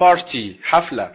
بارتي حفلة.